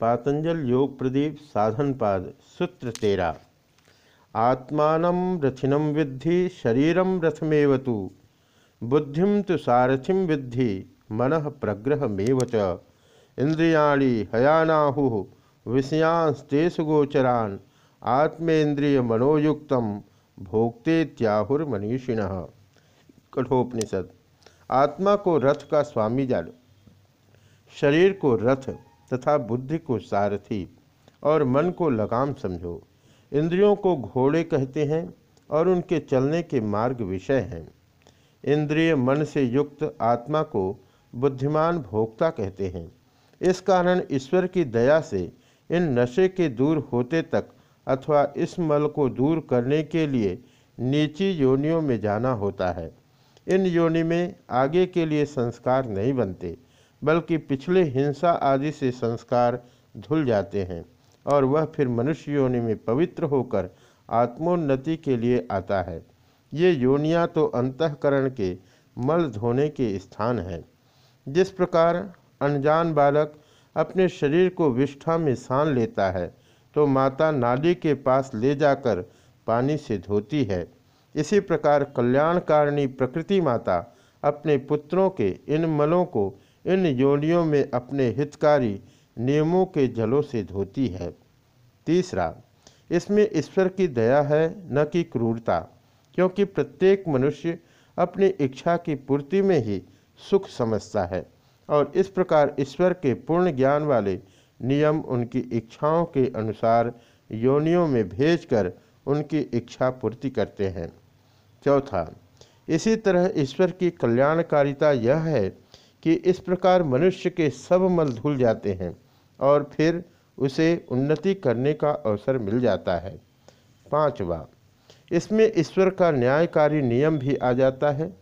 पातंजल योग प्रदीप साधनपाद सूत्र तेरा। आत्मान रथिनम विद्धि शरीरम रथमेव तो। बुद्धिम तो सारथिम विद्धि, मन प्रग्रहमेव च। इंद्रियाणी हयानाहु, विषयांस्तेषु गोचरान, आत्मेन्द्रिय मनोयुक्त भोक्तेत्याहुर्मनीषिण कठोपनिषद। आत्मा को रथ का स्वामी जान। शरीर को रथ तथा बुद्धि को सारथी और मन को लगाम समझो। इंद्रियों को घोड़े कहते हैं और उनके चलने के मार्ग विषय हैं। इंद्रिय मन से युक्त आत्मा को बुद्धिमान भोक्ता कहते हैं। इस कारण ईश्वर की दया से इन नशे के दूर होते तक अथवा इस मल को दूर करने के लिए नीची योनियों में जाना होता है। इन योनि में आगे के लिए संस्कार नहीं बनते। बल्कि पिछले हिंसा आदि से संस्कार धुल जाते हैं और वह फिर मनुष्य योनि में पवित्र होकर आत्मोन्नति के लिए आता है। ये योनियाँ तो अंतकरण के मल धोने के स्थान हैं। जिस प्रकार अनजान बालक अपने शरीर को विष्ठा में सान लेता है तो माता नाली के पास ले जाकर पानी से धोती है। इसी प्रकार कल्याणकारिणी प्रकृति माता अपने पुत्रों के इन मलों को इन योनियों में अपने हितकारी नियमों के जलों से धोती है। तीसरा, इसमें ईश्वर की दया है, न कि क्रूरता, क्योंकि प्रत्येक मनुष्य अपनी इच्छा की पूर्ति में ही सुख समझता है और इस प्रकार ईश्वर के पूर्ण ज्ञान वाले नियम उनकी इच्छाओं के अनुसार योनियों में भेजकर उनकी इच्छा पूर्ति करते हैं। चौथा, इसी तरह ईश्वर की कल्याणकारिता यह है कि इस प्रकार मनुष्य के सब मल धुल जाते हैं और फिर उसे उन्नति करने का अवसर मिल जाता है। पांचवा, इसमें ईश्वर का न्यायकारी नियम भी आ जाता है,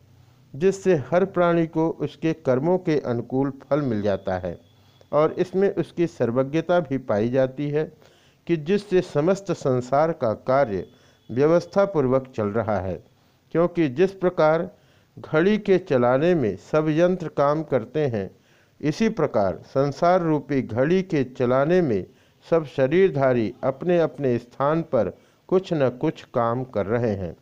जिससे हर प्राणी को उसके कर्मों के अनुकूल फल मिल जाता है और इसमें उसकी सर्वज्ञता भी पाई जाती है कि जिससे समस्त संसार का कार्य व्यवस्थापूर्वक चल रहा है, क्योंकि जिस प्रकार घड़ी के चलाने में सब यंत्र काम करते हैं। इसी प्रकार संसार रूपी घड़ी के चलाने में सब शरीरधारी अपने अपने स्थान पर कुछ न कुछ काम कर रहे हैं।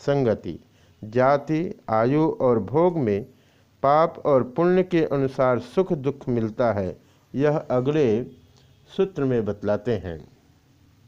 संगति, जाति, आयु और भोग में पाप और पुण्य के अनुसार सुख दुख मिलता है, यह अगले सूत्र में बतलाते हैं।